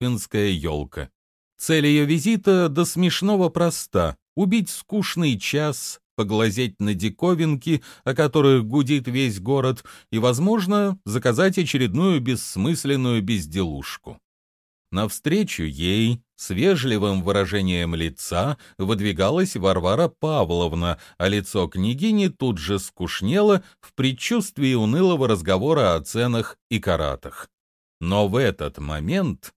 рождественская елка. Цель ее визита до смешного проста — убить скучный час, поглазеть на диковинки, о которых гудит весь город, и, возможно, заказать очередную бессмысленную безделушку. Навстречу ей с вежливым выражением лица выдвигалась Варвара Павловна, а лицо княгини тут же скучнело в предчувствии унылого разговора о ценах и каратах. Но в этот момент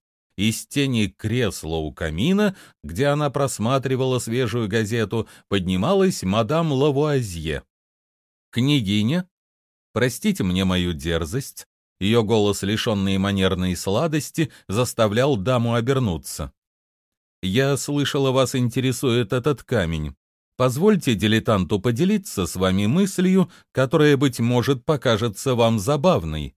из тени кресла у камина, где она просматривала свежую газету, поднималась мадам Лавуазье. «Княгиня, простите мне мою дерзость, ее голос, лишенный манерной сладости, заставлял даму обернуться. «Я слышала, вас интересует этот камень. Позвольте дилетанту поделиться с вами мыслью, которая, быть может, покажется вам забавной».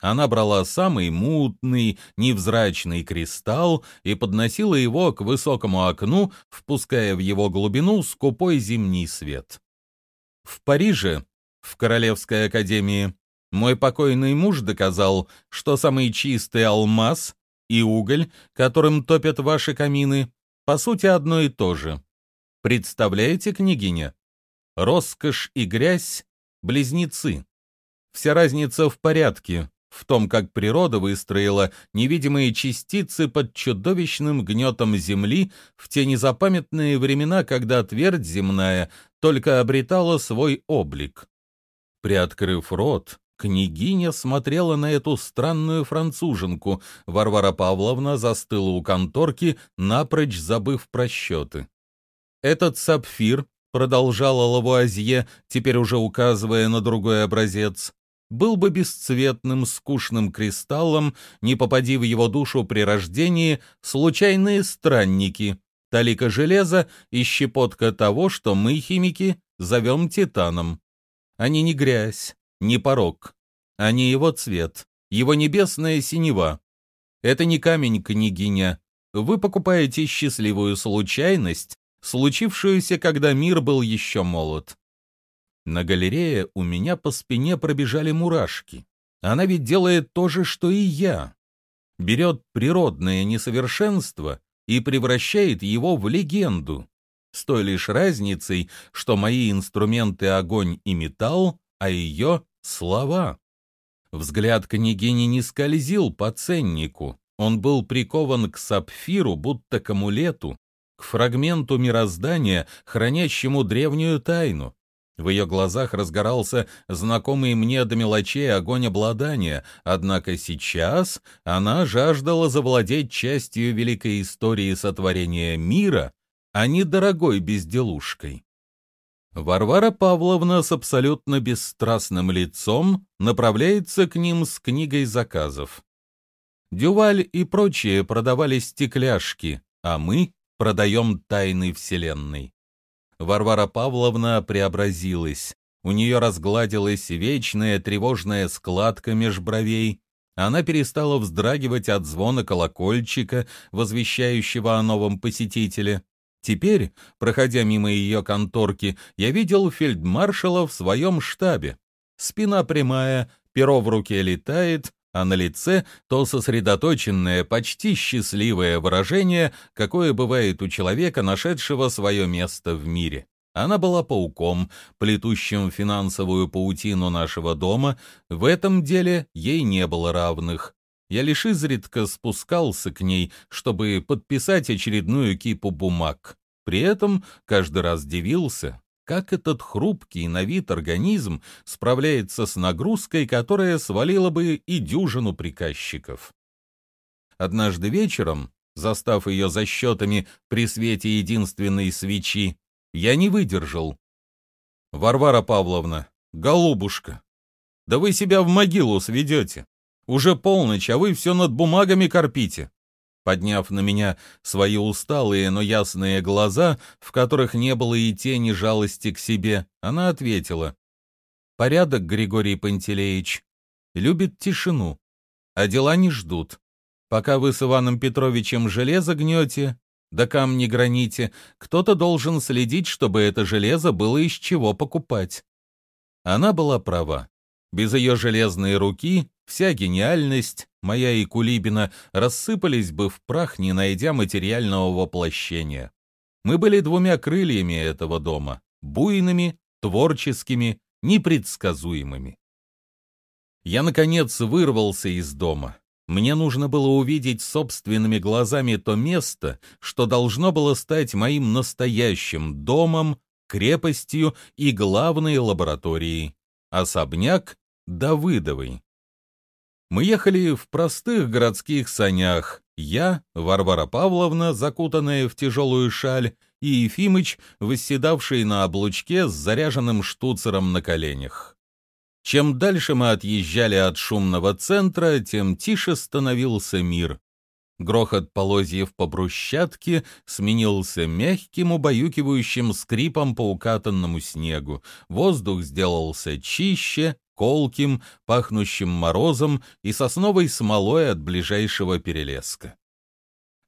Она брала самый мутный, невзрачный кристалл и подносила его к высокому окну, впуская в его глубину скупой зимний свет. В Париже, в Королевской академии, мой покойный муж доказал, что самый чистый алмаз и уголь, которым топят ваши камины, по сути одно и то же. Представляете, княгиня? Роскошь и грязь — близнецы. Вся разница в порядке, в том, как природа выстроила невидимые частицы под чудовищным гнетом земли в те незапамятные времена, когда твердь земная только обретала свой облик. Приоткрыв рот, Княгиня смотрела на эту странную француженку. Варвара Павловна застыла у конторки, напрочь забыв про счеты. «Этот сапфир», — продолжала Лавуазье, теперь уже указывая на другой образец, был бы бесцветным, скучным кристаллом, не попади в его душу при рождении случайные странники, талика железа и щепотка того, что мы, химики, зовем титаном. Они не грязь, не порог, не его цвет, его небесная синева. Это не камень, княгиня. Вы покупаете счастливую случайность, случившуюся, когда мир был еще молод. На галерее у меня по спине пробежали мурашки. Она ведь делает то же, что и я. Берет природное несовершенство и превращает его в легенду. С той лишь разницей, что мои инструменты огонь и металл, а ее — слова. Взгляд княгини не скользил по ценнику, он был прикован к сапфиру, будто к амулету, к фрагменту мироздания, хранящему древнюю тайну. В ее глазах разгорался знакомый мне до мелочей огонь обладания, однако сейчас она жаждала завладеть частью великой истории сотворения мира, а не дорогой безделушкой. Варвара Павловна с абсолютно бесстрастным лицом направляется к ним с книгой заказов. Дюваль и прочие продавали стекляшки, а мы продаем тайны Вселенной. Варвара Павловна преобразилась. У нее разгладилась вечная тревожная складка меж бровей. Она перестала вздрагивать от звона колокольчика, возвещающего о новом посетителе. Теперь, проходя мимо ее конторки, я видел фельдмаршала в своем штабе. Спина прямая, перо в руке летает, а на лице то сосредоточенное, почти счастливое выражение, какое бывает у человека, нашедшего свое место в мире. Она была пауком, плетущим финансовую паутину нашего дома, в этом деле ей не было равных. Я лишь изредка спускался к ней, чтобы подписать очередную кипу бумаг. При этом каждый раз дивился, как этот хрупкий на вид организм справляется с нагрузкой, которая свалила бы и дюжину приказчиков. Однажды вечером, застав ее за счетами при свете единственной свечи, я не выдержал. «Варвара Павловна, голубушка, да вы себя в могилу сведете. Уже полночь, а вы все над бумагами корпите. Подняв на меня свои усталые, но ясные глаза, в которых не было и тени жалости к себе, она ответила. «Порядок, Григорий Пантелеич, любит тишину, а дела не ждут. Пока вы с Иваном Петровичем железо гнете, да камни граните, кто-то должен следить, чтобы это железо было из чего покупать». Она была права. Без ее железной руки вся гениальность, моя и Кулибина, рассыпались бы в прах, не найдя материального воплощения. Мы были двумя крыльями этого дома, буйными, творческими, непредсказуемыми. Я, наконец, вырвался из дома. Мне нужно было увидеть собственными глазами то место, что должно было стать моим настоящим домом, крепостью и главной лабораторией. Особняк Давыдовой. Мы ехали в простых городских санях. Я, Варвара Павловна, закутанная в тяжелую шаль, и Ефимыч, восседавший на облучке с заряженным штуцером на коленях. Чем дальше мы отъезжали от шумного центра, тем тише становился мир. Грохот полозьев по брусчатке сменился мягким, убаюкивающим скрипом по укатанному снегу. Воздух сделался чище, колким, пахнущим морозом и сосновой смолой от ближайшего перелеска.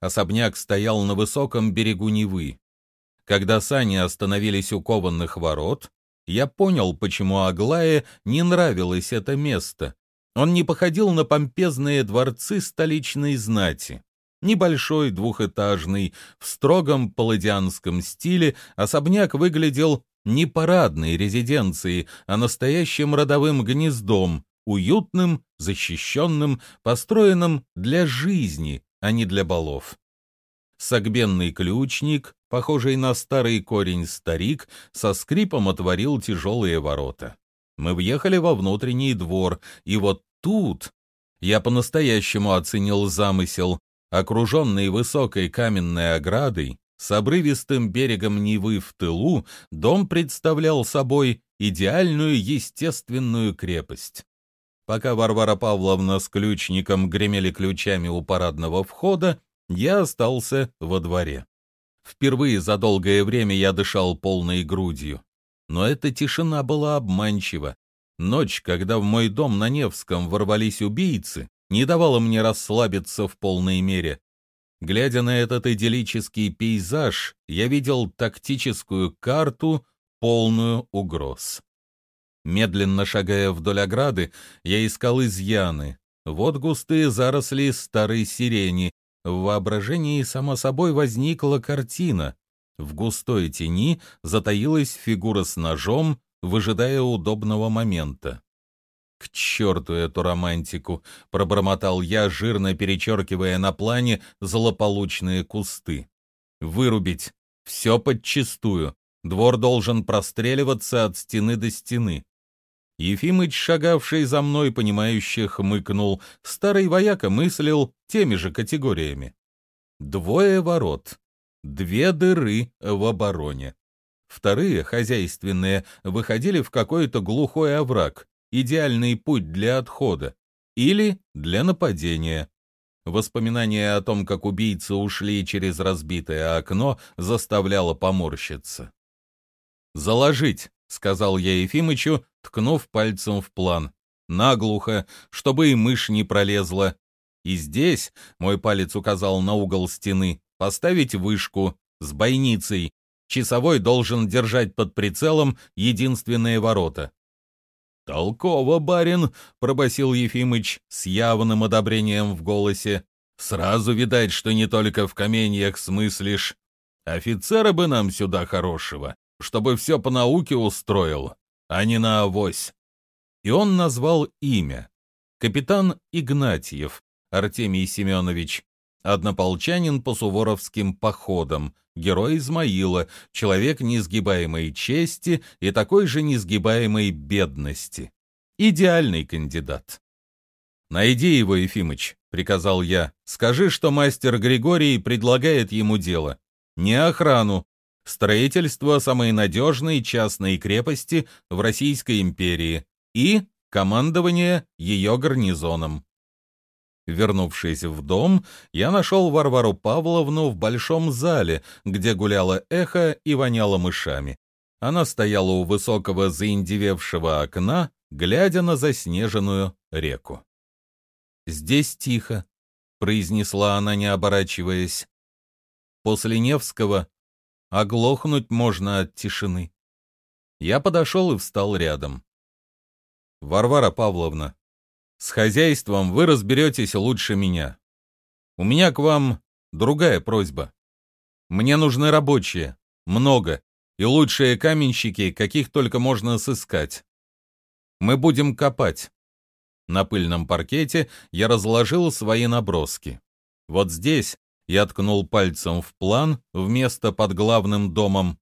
Особняк стоял на высоком берегу Невы. Когда сани остановились у кованных ворот, я понял, почему Аглае не нравилось это место. Он не походил на помпезные дворцы столичной знати. Небольшой, двухэтажный, в строгом палладианском стиле, особняк выглядел не парадной резиденцией, а настоящим родовым гнездом, уютным, защищенным, построенным для жизни, а не для балов. Согбенный ключник, похожий на старый корень старик, со скрипом отворил тяжелые ворота. Мы въехали во внутренний двор, и вот тут я по-настоящему оценил замысел. Окруженный высокой каменной оградой, с обрывистым берегом Невы в тылу, дом представлял собой идеальную естественную крепость. Пока Варвара Павловна с ключником гремели ключами у парадного входа, я остался во дворе. Впервые за долгое время я дышал полной грудью. Но эта тишина была обманчива. Ночь, когда в мой дом на Невском ворвались убийцы, не давала мне расслабиться в полной мере. Глядя на этот идиллический пейзаж, я видел тактическую карту, полную угроз. Медленно шагая вдоль ограды, я искал изъяны. Вот густые заросли старой сирени, в воображении само собой возникла картина. В густой тени затаилась фигура с ножом, выжидая удобного момента. «К черту эту романтику!» — пробормотал я, жирно перечеркивая на плане злополучные кусты. «Вырубить! Все подчистую! Двор должен простреливаться от стены до стены!» Ефимыч, шагавший за мной, понимающе хмыкнул. Старый вояка мыслил теми же категориями. Двое ворот, две дыры в обороне. Вторые, хозяйственные, выходили в какой-то глухой овраг, идеальный путь для отхода или для нападения. Воспоминание о том, как убийцы ушли через разбитое окно, заставляло поморщиться. «Заложить!» — сказал я Ефимычу, ткнув пальцем в план. «Наглухо, чтобы и мышь не пролезла. И здесь, — мой палец указал на угол стены, — поставить вышку с бойницей. Часовой должен держать под прицелом единственные ворота». «Толково, барин!» — пробасил Ефимыч с явным одобрением в голосе. «Сразу видать, что не только в каменьях смыслишь. Офицера бы нам сюда хорошего чтобы все по науке устроил, а не на авось. И он назвал имя. Капитан Игнатьев, Артемий Семенович, однополчанин по суворовским походам, герой Измаила, человек несгибаемой чести и такой же несгибаемой бедности. Идеальный кандидат. «Найди его, Ефимыч», — приказал я. «Скажи, что мастер Григорий предлагает ему дело. Не охрану, строительство самой надежной частной крепости в Российской империи и командование ее гарнизоном. Вернувшись в дом, я нашел Варвару Павловну в большом зале, где гуляло эхо и воняло мышами. Она стояла у высокого заиндевевшего окна, глядя на заснеженную реку. «Здесь тихо», — произнесла она, не оборачиваясь. После Невского Оглохнуть можно от тишины. Я подошел и встал рядом. «Варвара Павловна, С хозяйством вы разберетесь лучше меня. У меня к вам другая просьба. Мне нужны рабочие, много, и лучшие каменщики, каких только можно сыскать. Мы будем копать. На пыльном паркете я разложил свои наброски. Вот здесь я ткнул пальцем в план вместо под главным домом.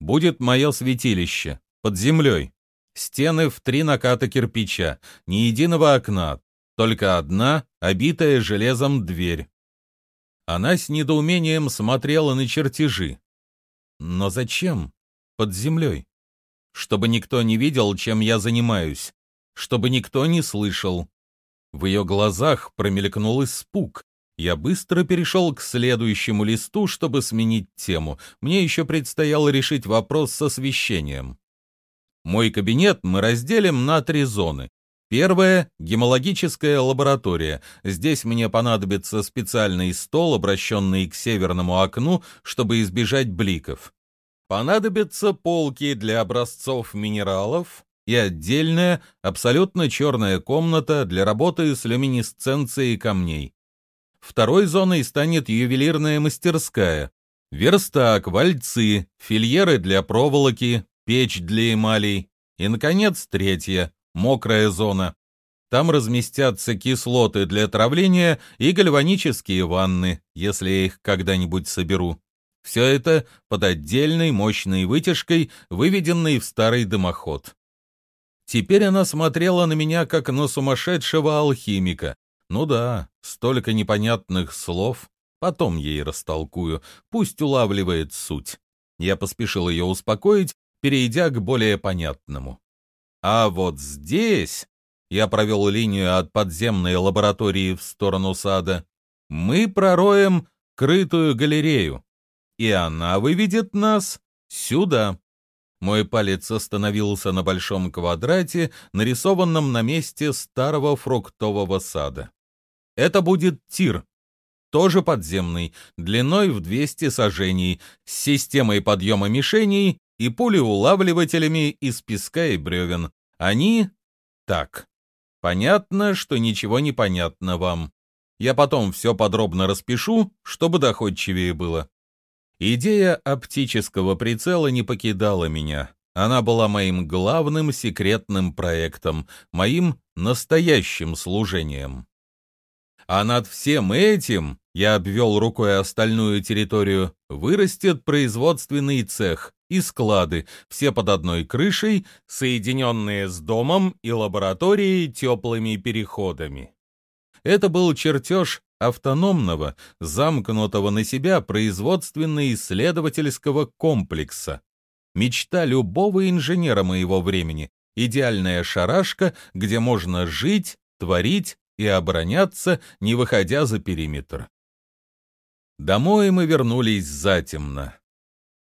Будет мое святилище, под землей. Стены в три наката кирпича, ни единого окна, только одна, обитая железом дверь. Она с недоумением смотрела на чертежи. Но зачем? Под землей. Чтобы никто не видел, чем я занимаюсь. Чтобы никто не слышал. В ее глазах промелькнул испуг. Я быстро перешел к следующему листу, чтобы сменить тему. Мне еще предстояло решить вопрос с освещением. Мой кабинет мы разделим на три зоны. Первая — гемологическая лаборатория. Здесь мне понадобится специальный стол, обращенный к северному окну, чтобы избежать бликов. Понадобятся полки для образцов минералов и отдельная, абсолютно черная комната для работы с люминесценцией камней. Второй зоной станет ювелирная мастерская. Верстак, вальцы, фильеры для проволоки, печь для эмалей и, наконец, третья, мокрая зона. Там разместятся кислоты для травления и гальванические ванны, если я их когда-нибудь соберу. Все это под отдельной мощной вытяжкой, выведенной в старый дымоход. Теперь она смотрела на меня, как на сумасшедшего алхимика. Ну да, столько непонятных слов. Потом ей растолкую, пусть улавливает суть. Я поспешил ее успокоить перейдя к более понятному. А вот здесь я провел линию от подземной лаборатории в сторону сада. Мы пророем крытую галерею, и она выведет нас сюда. Мой палец остановился на большом квадрате, нарисованном на месте старого фруктового сада. Это будет тир, тоже подземный, длиной в 200 сажений, с системой подъема мишеней и пулеулавливателями из песка и бревен. Они так. Понятно, что ничего не понятно вам. Я потом все подробно распишу, чтобы доходчивее было. Идея оптического прицела не покидала меня. Она была моим главным секретным проектом, моим настоящим служением. А над всем этим, я обвел рукой остальную территорию, вырастет производственный цех, и склады, все под одной крышей, соединенные с домом и лабораторией теплыми переходами. Это был чертеж автономного, замкнутого на себя производственно-исследовательского комплекса. Мечта любого инженера моего времени, идеальная шарашка, где можно жить, творить и обороняться, не выходя за периметр. Домой мы вернулись затемно.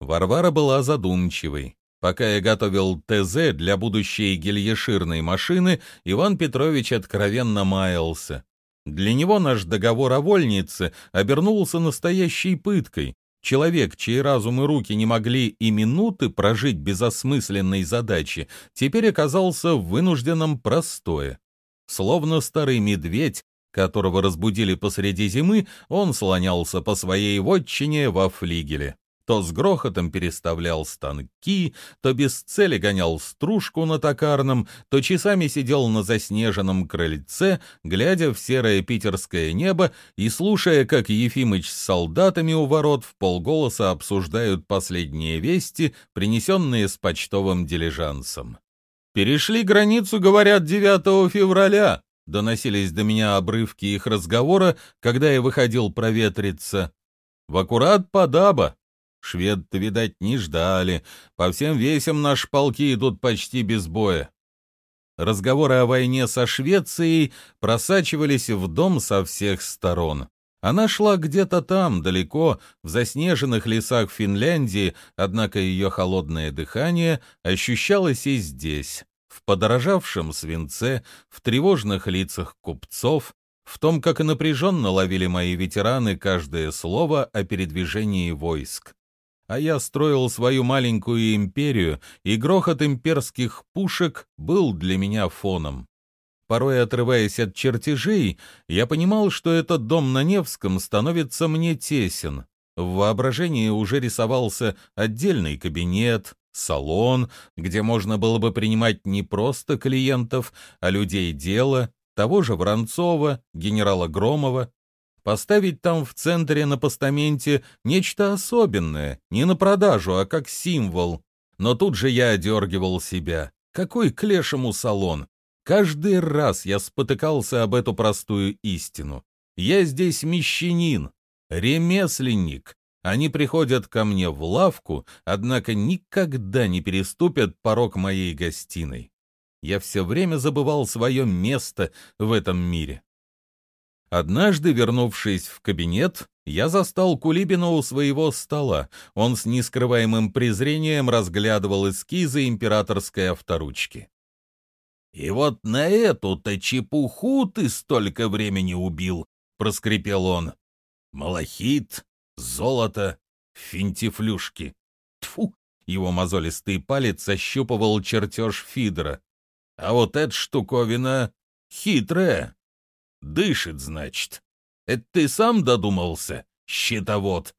Варвара была задумчивой. Пока я готовил ТЗ для будущей гильеширной машины, Иван Петрович откровенно маялся. Для него наш договор о вольнице обернулся настоящей пыткой. Человек, чей разум и руки не могли и минуты прожить без осмысленной задачи, теперь оказался в вынужденном простое. Словно старый медведь, которого разбудили посреди зимы, он слонялся по своей вотчине во флигеле то с грохотом переставлял станки, то без цели гонял стружку на токарном, то часами сидел на заснеженном крыльце, глядя в серое питерское небо и слушая, как Ефимыч с солдатами у ворот в полголоса обсуждают последние вести, принесенные с почтовым дилижансом. «Перешли границу, говорят, 9 февраля», — доносились до меня обрывки их разговора, когда я выходил проветриться. «В аккурат подаба, Швед-то, видать, не ждали. По всем весям наши полки идут почти без боя. Разговоры о войне со Швецией просачивались в дом со всех сторон. Она шла где-то там, далеко, в заснеженных лесах Финляндии, однако ее холодное дыхание ощущалось и здесь, в подорожавшем свинце, в тревожных лицах купцов, в том, как напряженно ловили мои ветераны каждое слово о передвижении войск а я строил свою маленькую империю, и грохот имперских пушек был для меня фоном. Порой отрываясь от чертежей, я понимал, что этот дом на Невском становится мне тесен. В воображении уже рисовался отдельный кабинет, салон, где можно было бы принимать не просто клиентов, а людей дела, того же Воронцова, генерала Громова, поставить там в центре на постаменте нечто особенное, не на продажу, а как символ. Но тут же я одергивал себя. Какой к салон? Каждый раз я спотыкался об эту простую истину. Я здесь мещанин, ремесленник. Они приходят ко мне в лавку, однако никогда не переступят порог моей гостиной. Я все время забывал свое место в этом мире. Однажды, вернувшись в кабинет, я застал Кулибина у своего стола. Он с нескрываемым презрением разглядывал эскизы императорской авторучки. «И вот на эту-то чепуху ты столько времени убил!» — проскрипел он. «Малахит, золото, финтифлюшки. Тфу! Его мозолистый палец ощупывал чертеж Фидера. А вот эта штуковина хитрая. Дышит, значит. Это ты сам додумался, щитовод?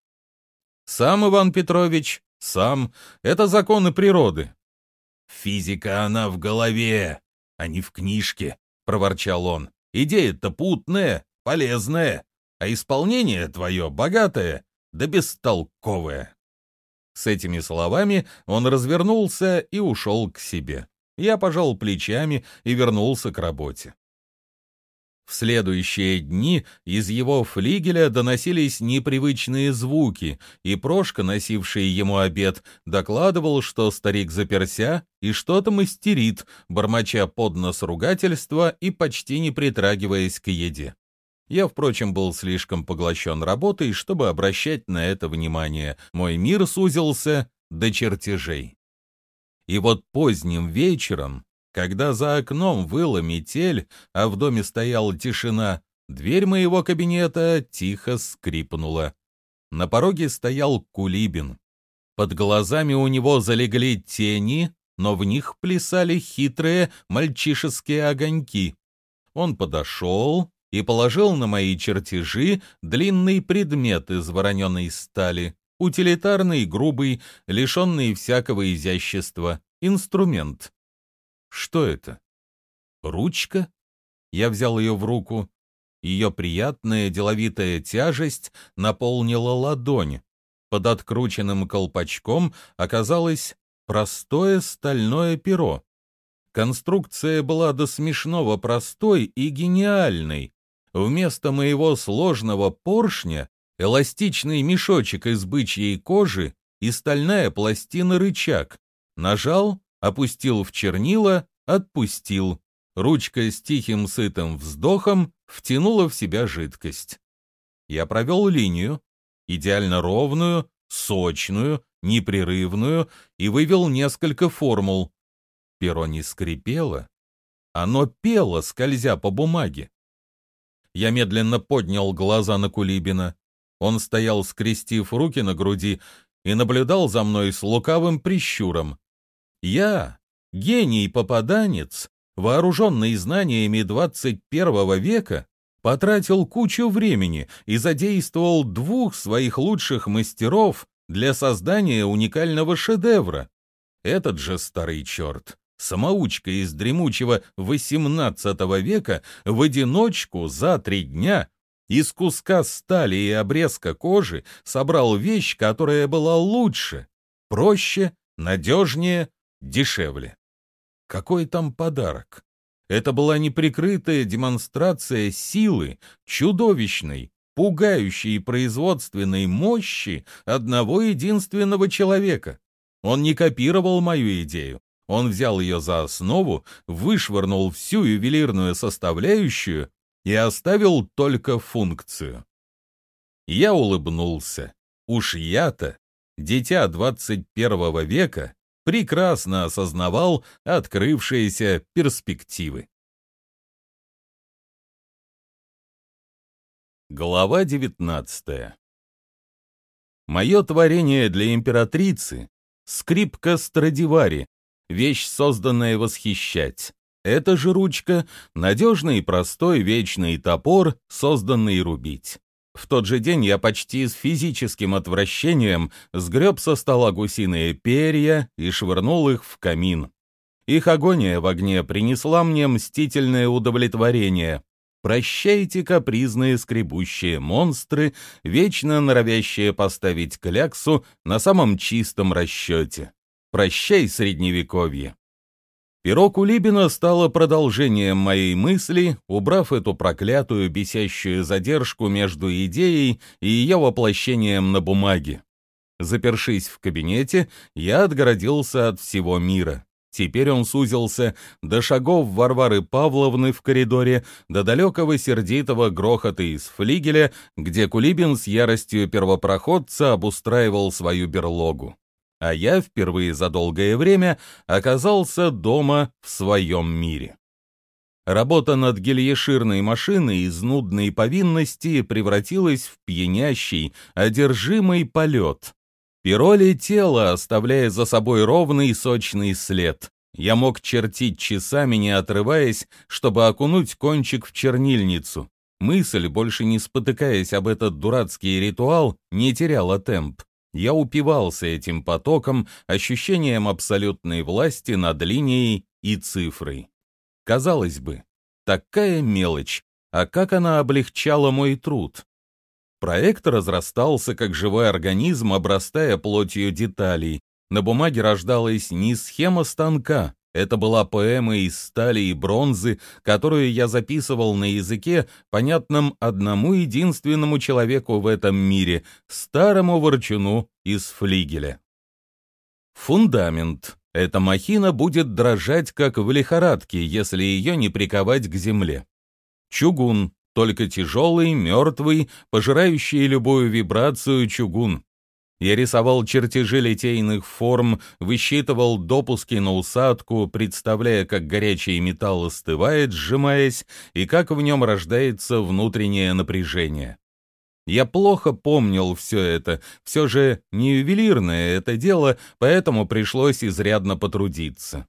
Сам, Иван Петрович, сам. Это законы природы. Физика она в голове, а не в книжке, проворчал он. Идея-то путная, полезная, а исполнение твое богатое, да бестолковое. С этими словами он развернулся и ушел к себе. Я пожал плечами и вернулся к работе. В следующие дни из его флигеля доносились непривычные звуки, и Прошка, носивший ему обед, докладывал, что старик заперся и что-то мастерит, бормоча под нос ругательства и почти не притрагиваясь к еде. Я, впрочем, был слишком поглощен работой, чтобы обращать на это внимание. Мой мир сузился до чертежей. И вот поздним вечером когда за окном выла метель, а в доме стояла тишина, дверь моего кабинета тихо скрипнула. На пороге стоял Кулибин. Под глазами у него залегли тени, но в них плясали хитрые мальчишеские огоньки. Он подошел и положил на мои чертежи длинный предмет из вороненой стали, утилитарный, грубый, лишенный всякого изящества, инструмент. Что это? Ручка? Я взял ее в руку. Ее приятная деловитая тяжесть наполнила ладонь. Под открученным колпачком оказалось простое стальное перо. Конструкция была до смешного простой и гениальной. Вместо моего сложного поршня эластичный мешочек из бычьей кожи и стальная пластина-рычаг. Нажал опустил в чернила, отпустил. Ручка с тихим сытым вздохом втянула в себя жидкость. Я провел линию, идеально ровную, сочную, непрерывную, и вывел несколько формул. Перо не скрипело, оно пело, скользя по бумаге. Я медленно поднял глаза на Кулибина. Он стоял, скрестив руки на груди, и наблюдал за мной с лукавым прищуром. Я, гений-попаданец, вооруженный знаниями 21 века, потратил кучу времени и задействовал двух своих лучших мастеров для создания уникального шедевра. Этот же старый черт, самоучка из дремучего XVIII века, в одиночку за три дня из куска стали и обрезка кожи собрал вещь, которая была лучше, проще, надежнее дешевле. Какой там подарок? Это была неприкрытая демонстрация силы, чудовищной, пугающей производственной мощи одного единственного человека. Он не копировал мою идею. Он взял ее за основу, вышвырнул всю ювелирную составляющую и оставил только функцию. Я улыбнулся. Уж я-то, дитя 21 века, прекрасно осознавал открывшиеся перспективы. Глава 19 Мое творение для императрицы — скрипка Страдивари, вещь, созданная восхищать. эта же ручка — надежный, простой, вечный топор, созданный рубить. В тот же день я почти с физическим отвращением сгреб со стола гусиные перья и швырнул их в камин. Их агония в огне принесла мне мстительное удовлетворение. Прощайте, капризные скребущие монстры, вечно норовящие поставить кляксу на самом чистом расчете. Прощай, средневековье. Перо Кулибина стало продолжением моей мысли, убрав эту проклятую бесящую задержку между идеей и ее воплощением на бумаге. Запершись в кабинете, я отгородился от всего мира. Теперь он сузился до шагов Варвары Павловны в коридоре, до далекого сердитого грохота из флигеля, где Кулибин с яростью первопроходца обустраивал свою берлогу а я впервые за долгое время оказался дома в своем мире. Работа над гильеширной машиной из нудной повинности превратилась в пьянящий, одержимый полет. Перо летело, оставляя за собой ровный сочный след. Я мог чертить часами, не отрываясь, чтобы окунуть кончик в чернильницу. Мысль, больше не спотыкаясь об этот дурацкий ритуал, не теряла темп. Я упивался этим потоком, ощущением абсолютной власти над линией и цифрой. Казалось бы, такая мелочь, а как она облегчала мой труд. Проект разрастался как живой организм, обрастая плотью деталей. На бумаге рождалась не схема станка, это была поэма из стали и бронзы, которую я записывал на языке, понятном одному единственному человеку в этом мире, старому ворчуну из флигеля. Фундамент. Эта махина будет дрожать, как в лихорадке, если ее не приковать к земле. Чугун. Только тяжелый, мертвый, пожирающий любую вибрацию чугун. Я рисовал чертежи литейных форм, высчитывал допуски на усадку, представляя, как горячий металл остывает, сжимаясь, и как в нем рождается внутреннее напряжение. Я плохо помнил все это, все же не ювелирное это дело, поэтому пришлось изрядно потрудиться.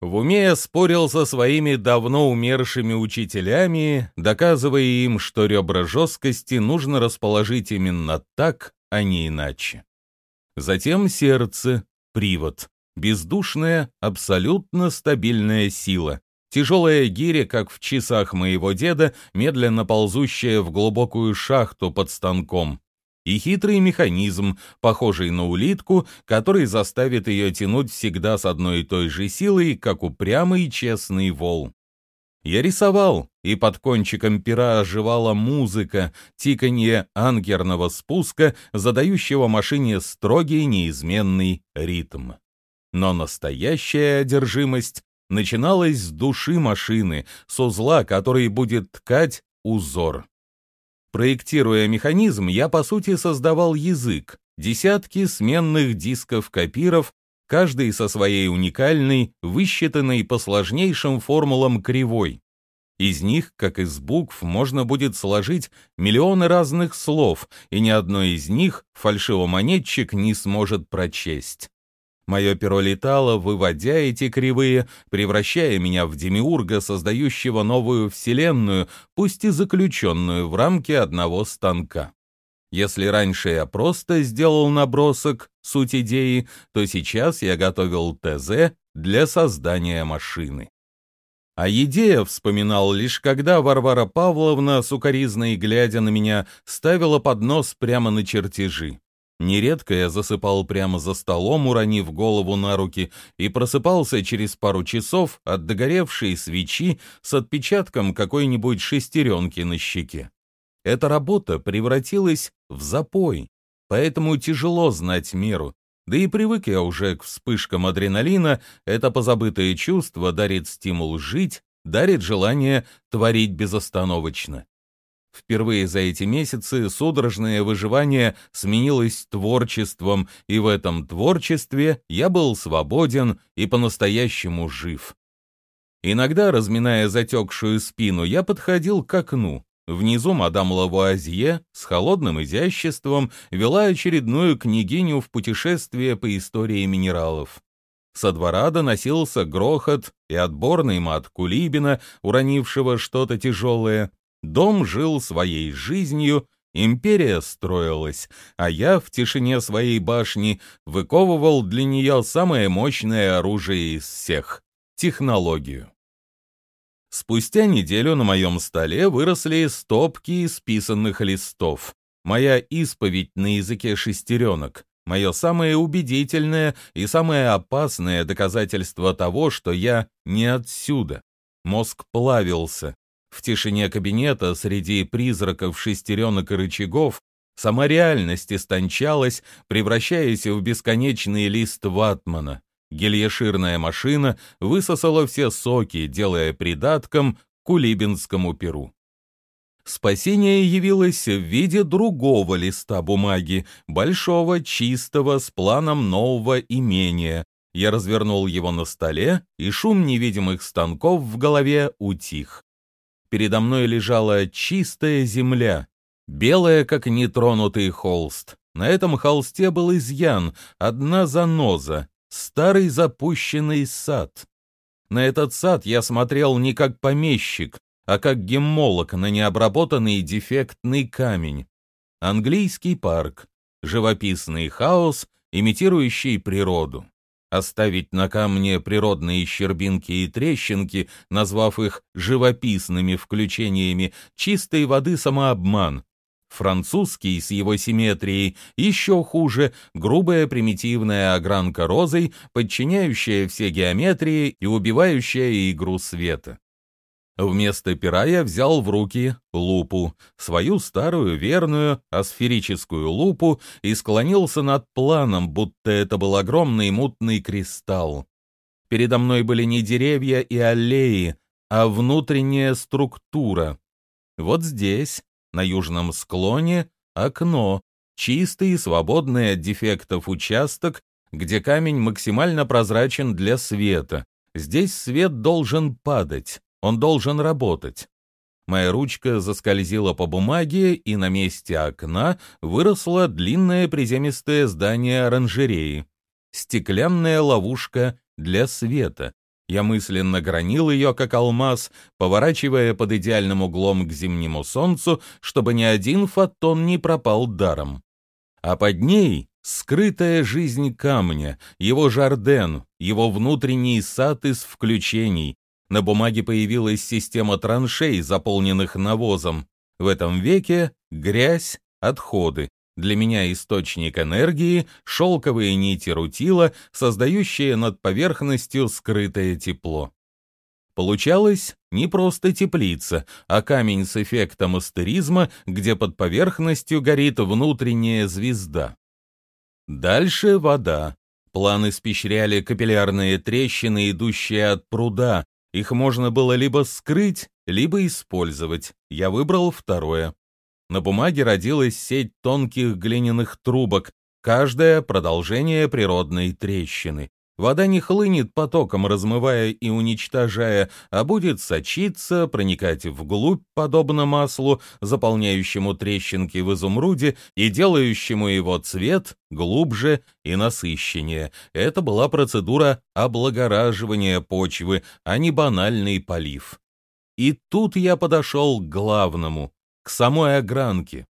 В уме я спорил со своими давно умершими учителями, доказывая им, что ребра жесткости нужно расположить именно так, а не иначе. Затем сердце, привод, бездушная, абсолютно стабильная сила, тяжелая гиря, как в часах моего деда, медленно ползущая в глубокую шахту под станком, и хитрый механизм, похожий на улитку, который заставит ее тянуть всегда с одной и той же силой, как упрямый честный вол. Я рисовал, и под кончиком пера оживала музыка, тиканье анкерного спуска, задающего машине строгий неизменный ритм. Но настоящая одержимость начиналась с души машины, с узла, который будет ткать узор. Проектируя механизм, я по сути создавал язык, десятки сменных дисков-копиров, каждый со своей уникальной, высчитанной по сложнейшим формулам кривой. Из них, как из букв, можно будет сложить миллионы разных слов, и ни одно из них фальшивомонетчик не сможет прочесть. Мое перо летало, выводя эти кривые, превращая меня в демиурга, создающего новую вселенную, пусть и заключенную в рамки одного станка. Если раньше я просто сделал набросок, суть идеи, то сейчас я готовил ТЗ для создания машины. А еде вспоминал лишь когда Варвара Павловна, сукоризной глядя на меня, ставила поднос прямо на чертежи. Нередко я засыпал прямо за столом, уронив голову на руки, и просыпался через пару часов от догоревшей свечи с отпечатком какой-нибудь шестеренки на щеке. Эта работа превратилась в запой, поэтому тяжело знать меру. Да и привык я уже к вспышкам адреналина, это позабытое чувство дарит стимул жить, дарит желание творить безостановочно. Впервые за эти месяцы судорожное выживание сменилось творчеством, и в этом творчестве я был свободен и по-настоящему жив. Иногда, разминая затекшую спину, я подходил к окну, Внизу мадам Лавуазье с холодным изяществом вела очередную княгиню в путешествие по истории минералов. Со двора доносился грохот и отборный мат Кулибина, уронившего что-то тяжелое. Дом жил своей жизнью, империя строилась, а я в тишине своей башни выковывал для нее самое мощное оружие из всех — технологию. Спустя неделю на моем столе выросли стопки списанных листов. Моя исповедь на языке шестеренок. Мое самое убедительное и самое опасное доказательство того, что я не отсюда. Мозг плавился. В тишине кабинета среди призраков шестеренок и рычагов сама реальность истончалась, превращаясь в бесконечный лист ватмана. Гельеширная машина высосала все соки, делая придатком кулибинскому перу. Спасение явилось в виде другого листа бумаги, большого, чистого, с планом нового имения. Я развернул его на столе, и шум невидимых станков в голове утих. Передо мной лежала чистая земля, белая, как нетронутый холст. На этом холсте был изъян, одна заноза, старый запущенный сад. На этот сад я смотрел не как помещик, а как геммолог на необработанный дефектный камень. Английский парк, живописный хаос, имитирующий природу. Оставить на камне природные щербинки и трещинки, назвав их живописными включениями чистой воды самообман, Французский с его симметрией еще хуже, грубая примитивная огранка розой, подчиняющая все геометрии и убивающая игру света. Вместо пера я взял в руки лупу, свою старую верную асферическую лупу и склонился над планом, будто это был огромный мутный кристалл. Передо мной были не деревья и аллеи, а внутренняя структура. Вот здесь, на южном склоне окно, чистый и свободный от дефектов участок, где камень максимально прозрачен для света. Здесь свет должен падать, он должен работать. Моя ручка заскользила по бумаге, и на месте окна выросло длинное приземистое здание оранжереи. Стеклянная ловушка для света. Я мысленно гранил ее, как алмаз, поворачивая под идеальным углом к зимнему солнцу, чтобы ни один фотон не пропал даром. А под ней скрытая жизнь камня, его жарден, его внутренний сад из включений. На бумаге появилась система траншей, заполненных навозом. В этом веке грязь, отходы. Для меня источник энергии — шелковые нити рутила, создающие над поверхностью скрытое тепло. Получалось не просто теплица, а камень с эффектом астеризма, где под поверхностью горит внутренняя звезда. Дальше вода. План испещряли капиллярные трещины, идущие от пруда. Их можно было либо скрыть, либо использовать. Я выбрал второе. На бумаге родилась сеть тонких глиняных трубок, каждая продолжение природной трещины. Вода не хлынет потоком, размывая и уничтожая, а будет сочиться, проникать вглубь, подобно маслу, заполняющему трещинки в изумруде и делающему его цвет глубже и насыщеннее. Это была процедура облагораживания почвы, а не банальный полив. И тут я подошел к главному к самой огранке.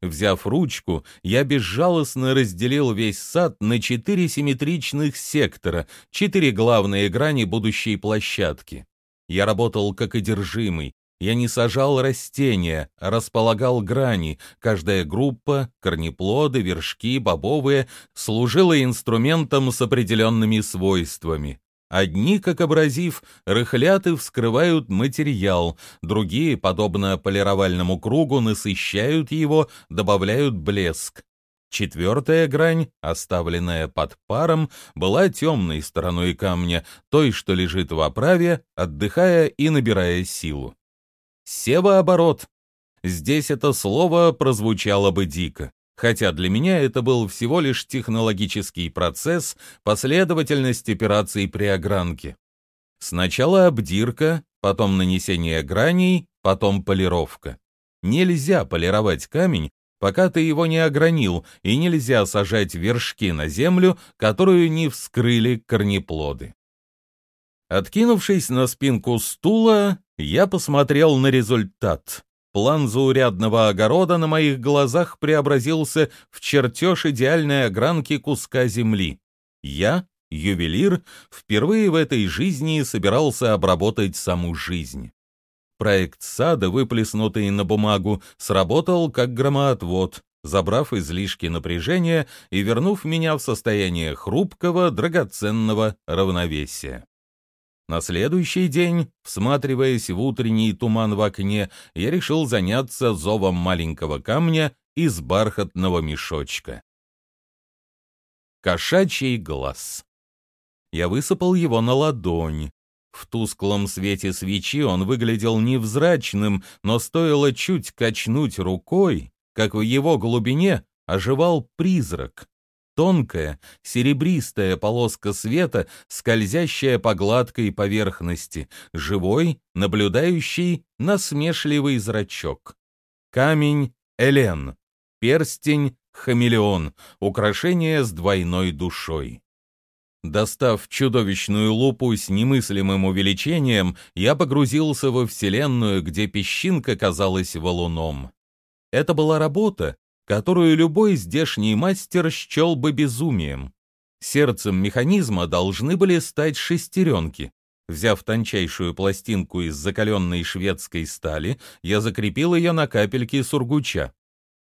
Взяв ручку, я безжалостно разделил весь сад на четыре симметричных сектора, четыре главные грани будущей площадки. Я работал как одержимый. Я не сажал растения, а располагал грани. Каждая группа, корнеплоды, вершки, бобовые, служила инструментом с определенными свойствами. Одни, как абразив, рыхлят и вскрывают материал, другие, подобно полировальному кругу, насыщают его, добавляют блеск. Четвертая грань, оставленная под паром, была темной стороной камня, той, что лежит в оправе, отдыхая и набирая силу. Севооборот. Здесь это слово прозвучало бы дико хотя для меня это был всего лишь технологический процесс, последовательность операций при огранке. Сначала обдирка, потом нанесение граней, потом полировка. Нельзя полировать камень, пока ты его не огранил, и нельзя сажать вершки на землю, которую не вскрыли корнеплоды. Откинувшись на спинку стула, я посмотрел на результат. План заурядного огорода на моих глазах преобразился в чертеж идеальной огранки куска земли. Я, ювелир, впервые в этой жизни собирался обработать саму жизнь. Проект сада, выплеснутый на бумагу, сработал как громоотвод, забрав излишки напряжения и вернув меня в состояние хрупкого, драгоценного равновесия. На следующий день, всматриваясь в утренний туман в окне, я решил заняться зовом маленького камня из бархатного мешочка. Кошачий глаз. Я высыпал его на ладонь. В тусклом свете свечи он выглядел невзрачным, но стоило чуть качнуть рукой, как в его глубине оживал призрак. Тонкая, серебристая полоска света, скользящая по гладкой поверхности, живой, наблюдающий, насмешливый зрачок. Камень — Элен, перстень — хамелеон, украшение с двойной душой. Достав чудовищную лупу с немыслимым увеличением, я погрузился во Вселенную, где песчинка казалась валуном. Это была работа, которую любой здешний мастер счел бы безумием. Сердцем механизма должны были стать шестеренки. Взяв тончайшую пластинку из закаленной шведской стали, я закрепил ее на капельке сургуча.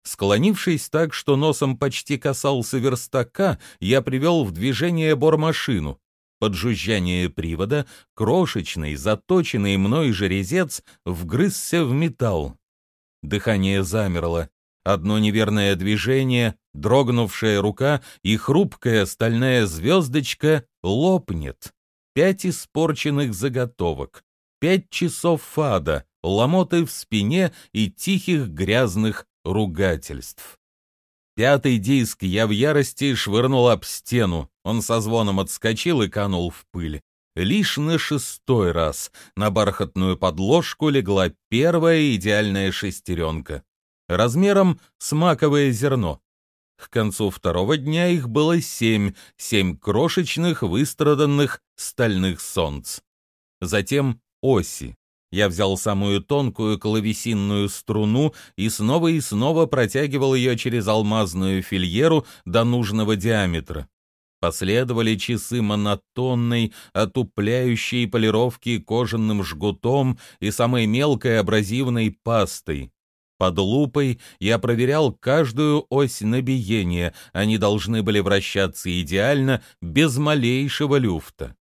Склонившись так, что носом почти касался верстака, я привел в движение бормашину. Под жужжание привода крошечный, заточенный мной жерезец вгрызся в металл. Дыхание замерло. Одно неверное движение, дрогнувшая рука и хрупкая стальная звездочка лопнет. Пять испорченных заготовок, пять часов фада, ломоты в спине и тихих грязных ругательств. Пятый диск я в ярости швырнул об стену. Он со звоном отскочил и канул в пыль. Лишь на шестой раз на бархатную подложку легла первая идеальная шестеренка. Размером с маковое зерно. К концу второго дня их было семь, семь крошечных выстраданных стальных солнц. Затем оси. Я взял самую тонкую клавесинную струну и снова и снова протягивал ее через алмазную фильеру до нужного диаметра. Последовали часы монотонной, отупляющей полировки кожаным жгутом и самой мелкой абразивной пастой. Под лупой я проверял каждую ось набиения, они должны были вращаться идеально, без малейшего люфта.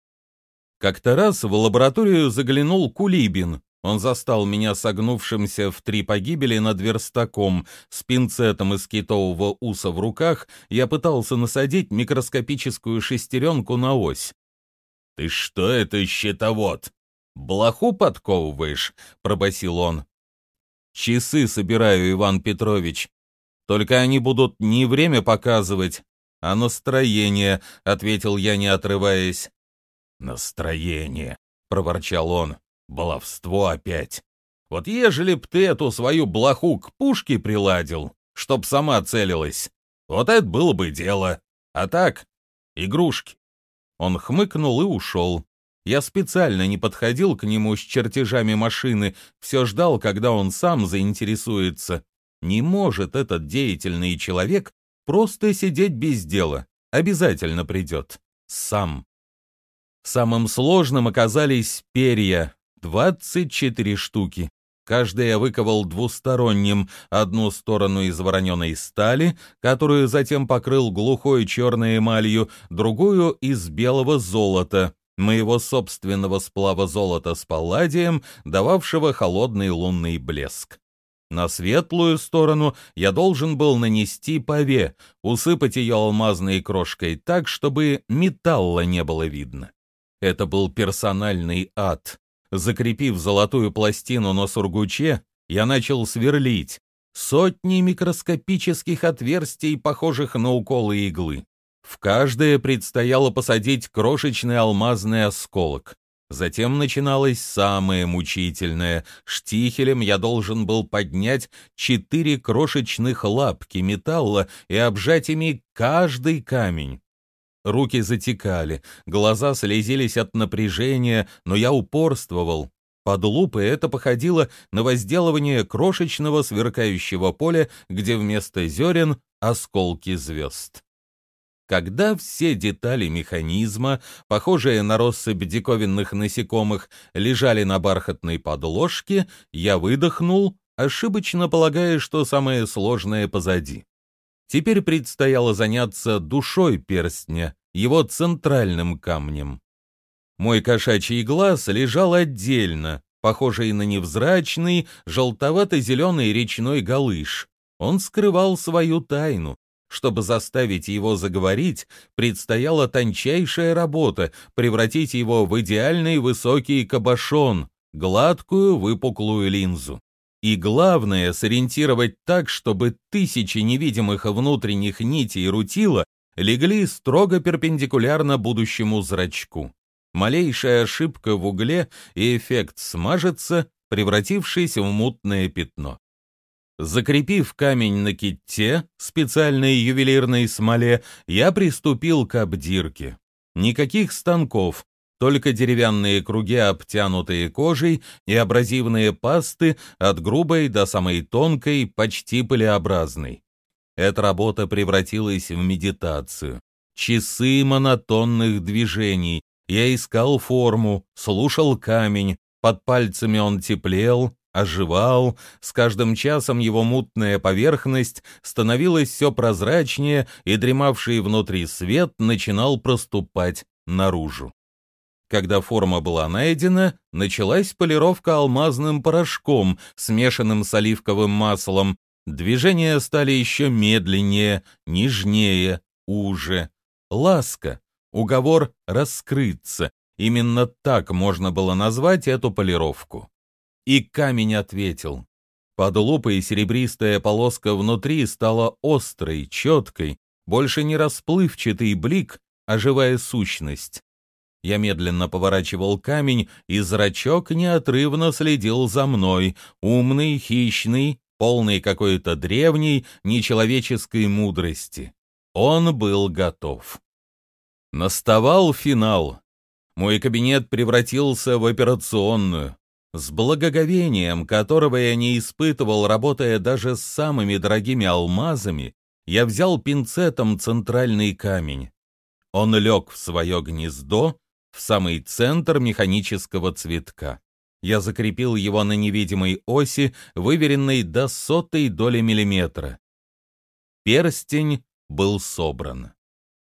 Как-то раз в лабораторию заглянул Кулибин. Он застал меня согнувшимся в три погибели над верстаком, с пинцетом из китового уса в руках, я пытался насадить микроскопическую шестеренку на ось. «Ты что это, щитовод? Блоху подковываешь?» — пробасил он. «Часы собираю, Иван Петрович. Только они будут не время показывать, а настроение», — ответил я, не отрываясь. «Настроение», — проворчал он. «Баловство опять. Вот ежели б ты эту свою блоху к пушке приладил, чтоб сама целилась, вот это было бы дело. А так, игрушки». Он хмыкнул и ушел. Я специально не подходил к нему с чертежами машины, все ждал, когда он сам заинтересуется. Не может этот деятельный человек просто сидеть без дела. Обязательно придет. Сам. Самым сложным оказались перья, 24 штуки. Каждый я выковал двусторонним, одну сторону из вороненой стали, которую затем покрыл глухой черной эмалью, другую из белого золота, моего собственного сплава золота с палладием, дававшего холодный лунный блеск. На светлую сторону я должен был нанести пове, усыпать ее алмазной крошкой так, чтобы металла не было видно. Это был персональный ад. Закрепив золотую пластину на сургуче, я начал сверлить. Сотни микроскопических отверстий, похожих на уколы иглы. В каждое предстояло посадить крошечный алмазный осколок. Затем начиналось самое мучительное. Штихелем я должен был поднять четыре крошечных лапки металла и обжать ими каждый камень. Руки затекали, глаза слезились от напряжения, но я упорствовал. Под лупой это походило на возделывание крошечного сверкающего поля, где вместо зерен — осколки звезд. Когда все детали механизма, похожие на россыпь диковинных насекомых, лежали на бархатной подложке, я выдохнул, ошибочно полагая, что самое сложное позади. Теперь предстояло заняться душой перстня, его центральным камнем. Мой кошачий глаз лежал отдельно, похожий на невзрачный, желтовато-зеленый речной галыш. Он скрывал свою тайну, чтобы заставить его заговорить, предстояла тончайшая работа — превратить его в идеальный высокий кабошон, гладкую выпуклую линзу. И главное — сориентировать так, чтобы тысячи невидимых внутренних нитей рутила легли строго перпендикулярно будущему зрачку. Малейшая ошибка в угле, и эффект смажется, превратившись в мутное пятно. Закрепив камень на китте, специальной ювелирной смоле, я приступил к обдирке. Никаких станков, только деревянные круги, обтянутые кожей, и абразивные пасты от грубой до самой тонкой, почти пылеобразной. Эта работа превратилась в медитацию. Часы монотонных движений. Я искал форму, слушал камень, под пальцами он теплел, оживал, с каждым часом его мутная поверхность становилась все прозрачнее, и дремавший внутри свет начинал проступать наружу. Когда форма была найдена, началась полировка алмазным порошком, смешанным с оливковым маслом. Движения стали еще медленнее, нежнее, уже. Ласка, уговор раскрыться. Именно так можно было назвать эту полировку. И камень ответил. Под лупой серебристая полоска внутри стала острой, четкой, больше не расплывчатый блик, а живая сущность. Я медленно поворачивал камень, и зрачок неотрывно следил за мной, умный, хищный, полный какой-то древней, нечеловеческой мудрости. Он был готов. Наставал финал. Мой кабинет превратился в операционную с благоговением, которого я не испытывал, работая даже с самыми дорогими алмазами, я взял пинцетом центральный камень. Он лег в свое гнездо, в самый центр механического цветка. Я закрепил его на невидимой оси, выверенной до сотой доли миллиметра. Перстень был собран.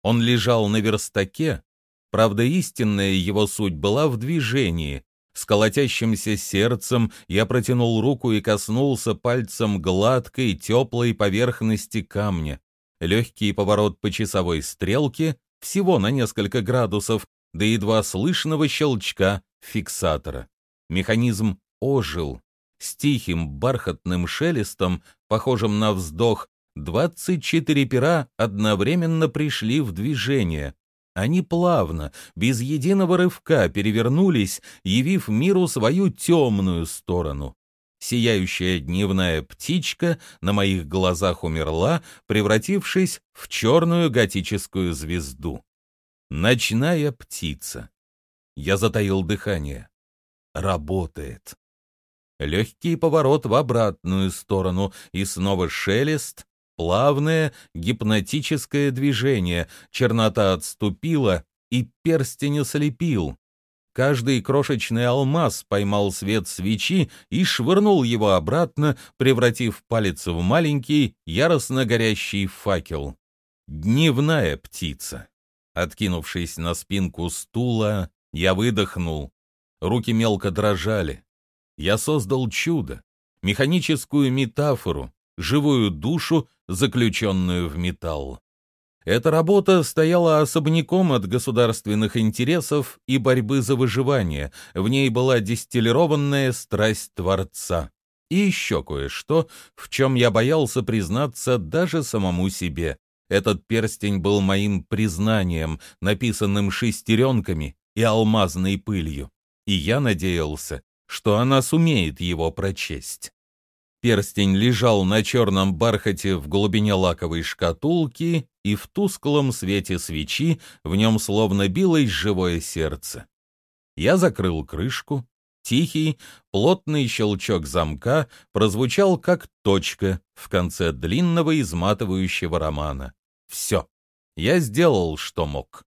Он лежал на верстаке, правда, истинная его суть была в движении, с колотящимся сердцем я протянул руку и коснулся пальцем гладкой, теплой поверхности камня. Легкий поворот по часовой стрелке, всего на несколько градусов, до едва слышного щелчка фиксатора. Механизм ожил. С тихим бархатным шелестом, похожим на вздох, 24 пера одновременно пришли в движение. Они плавно, без единого рывка перевернулись, явив миру свою темную сторону. Сияющая дневная птичка на моих глазах умерла, превратившись в черную готическую звезду. Ночная птица. Я затаил дыхание. Работает. Легкий поворот в обратную сторону, и снова шелест, Плавное гипнотическое движение, чернота отступила, и перстень ослепил. Каждый крошечный алмаз поймал свет свечи и швырнул его обратно, превратив палец в маленький, яростно горящий факел. Дневная птица. Откинувшись на спинку стула, я выдохнул. Руки мелко дрожали. Я создал чудо, механическую метафору, живую душу, заключенную в металл. Эта работа стояла особняком от государственных интересов и борьбы за выживание, в ней была дистиллированная страсть Творца. И еще кое-что, в чем я боялся признаться даже самому себе. Этот перстень был моим признанием, написанным шестеренками и алмазной пылью. и я надеялся, что она сумеет его прочесть. Перстень лежал на черном бархате в глубине лаковой шкатулки, и в тусклом свете свечи в нем словно билось живое сердце. Я закрыл крышку. Тихий, плотный щелчок замка прозвучал как точка в конце длинного изматывающего романа. Все. Я сделал, что мог.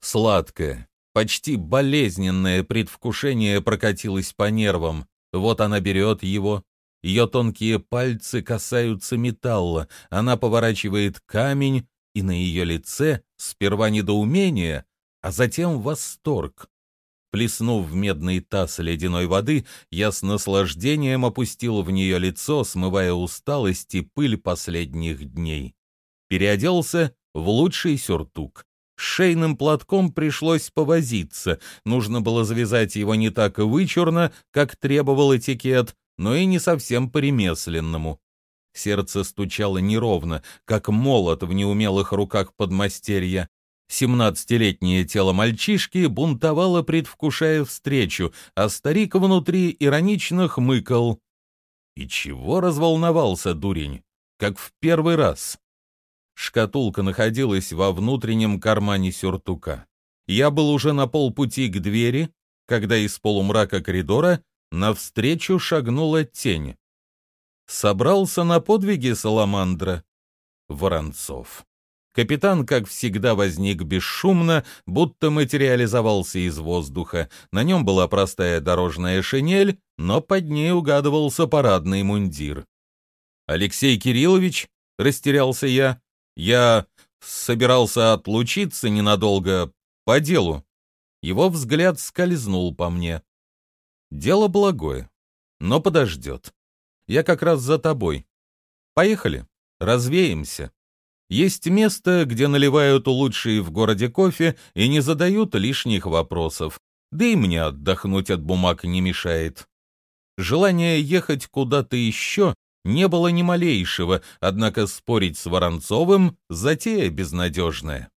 Сладкое, почти болезненное предвкушение прокатилось по нервам. Вот она берет его, ее тонкие пальцы касаются металла, она поворачивает камень, и на ее лице сперва недоумение, а затем восторг. Плеснув в медный таз ледяной воды, я с наслаждением опустил в нее лицо, смывая усталость и пыль последних дней. Переоделся в лучший сюртук. С шейным платком пришлось повозиться, нужно было завязать его не так вычурно, как требовал этикет, но и не совсем по-ремесленному. Сердце стучало неровно, как молот в неумелых руках подмастерья. Семнадцатилетнее тело мальчишки бунтовало, предвкушая встречу, а старик внутри иронично хмыкал. И чего разволновался дурень? Как в первый раз. Шкатулка находилась во внутреннем кармане сюртука. Я был уже на полпути к двери, когда из полумрака коридора навстречу шагнула тень. Собрался на подвиги Саламандра. Воронцов. Капитан, как всегда, возник бесшумно, будто материализовался из воздуха. На нем была простая дорожная шинель, но под ней угадывался парадный мундир. «Алексей Кириллович?» — растерялся я. «Я собирался отлучиться ненадолго по делу». Его взгляд скользнул по мне. Дело благое, но подождет. Я как раз за тобой. Поехали, развеемся. Есть место, где наливают лучший в городе кофе и не задают лишних вопросов. Да и мне отдохнуть от бумаг не мешает. Желание ехать куда-то еще не было ни малейшего, однако спорить с Воронцовым — затея безнадежная.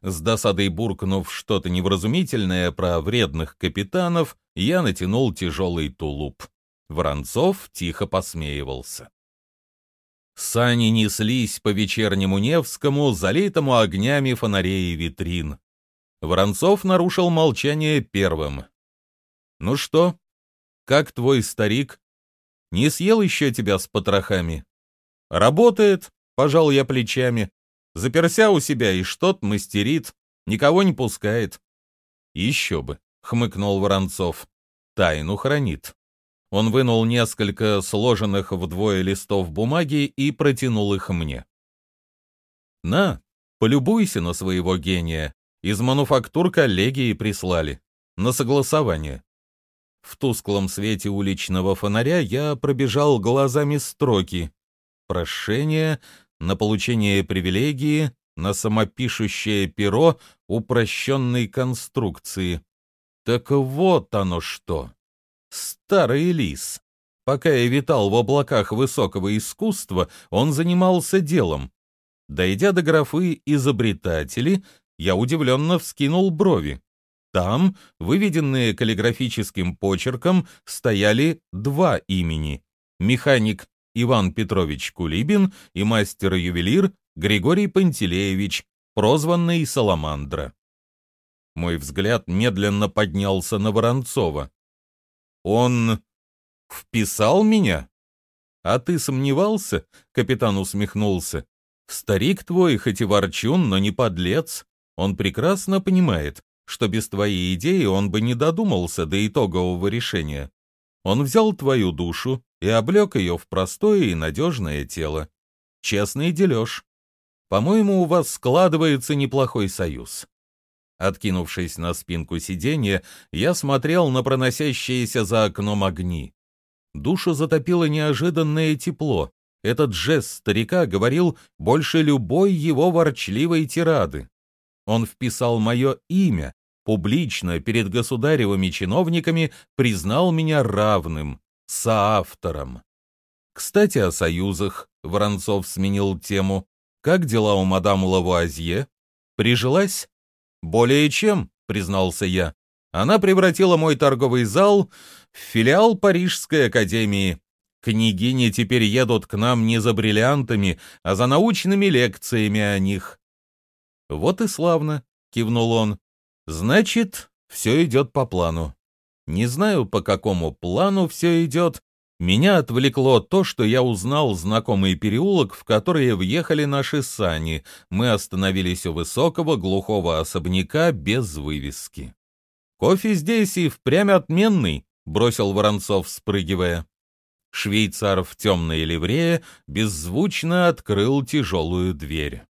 С досадой буркнув что-то невразумительное про вредных капитанов, я натянул тяжелый тулуп. Воронцов тихо посмеивался. Сани неслись по вечернему Невскому, залитому огнями фонарей и витрин. Воронцов нарушил молчание первым. «Ну что, как твой старик? Не съел еще тебя с потрохами?» «Работает», — пожал я плечами. Заперся у себя и что-то мастерит, никого не пускает. Еще бы, хмыкнул Воронцов. Тайну хранит. Он вынул несколько сложенных вдвое листов бумаги и протянул их мне. «На, полюбуйся на своего гения. Из мануфактур коллеги прислали. На согласование». В тусклом свете уличного фонаря я пробежал глазами строки. Прошение на получение привилегии, на самопишущее перо упрощенной конструкции. Так вот оно что. Старый лис. Пока я витал в облаках высокого искусства, он занимался делом. Дойдя до графы «изобретатели», я удивленно вскинул брови. Там, выведенные каллиграфическим почерком, стояли два имени. Механик Иван Петрович Кулибин и мастер-ювелир Григорий Пантелеевич, прозванный Саламандра. Мой взгляд медленно поднялся на Воронцова. «Он вписал меня?» «А ты сомневался?» — капитан усмехнулся. «Старик твой, хоть и ворчун, но не подлец. Он прекрасно понимает, что без твоей идеи он бы не додумался до итогового решения. Он взял твою душу и облег ее в простое и надежное тело. Честный дележ. По-моему, у вас складывается неплохой союз. Откинувшись на спинку сиденья, я смотрел на проносящиеся за окном огни. Душу затопило неожиданное тепло. Этот жест старика говорил больше любой его ворчливой тирады. Он вписал мое имя, публично перед государевыми чиновниками признал меня равным, соавтором. Кстати, о союзах. Воронцов сменил тему. Как дела у мадам Лавуазье? Прижилась? Более чем, признался я. Она превратила мой торговый зал в филиал Парижской академии. Княгини теперь едут к нам не за бриллиантами, а за научными лекциями о них. Вот и славно, кивнул он. Значит, все идет по плану. Не знаю, по какому плану все идет. Меня отвлекло то, что я узнал знакомый переулок, в который въехали наши сани. Мы остановились у высокого глухого особняка без вывески. «Кофе здесь и впрямь отменный», — бросил Воронцов, спрыгивая. Швейцар в темной ливрее беззвучно открыл тяжелую дверь.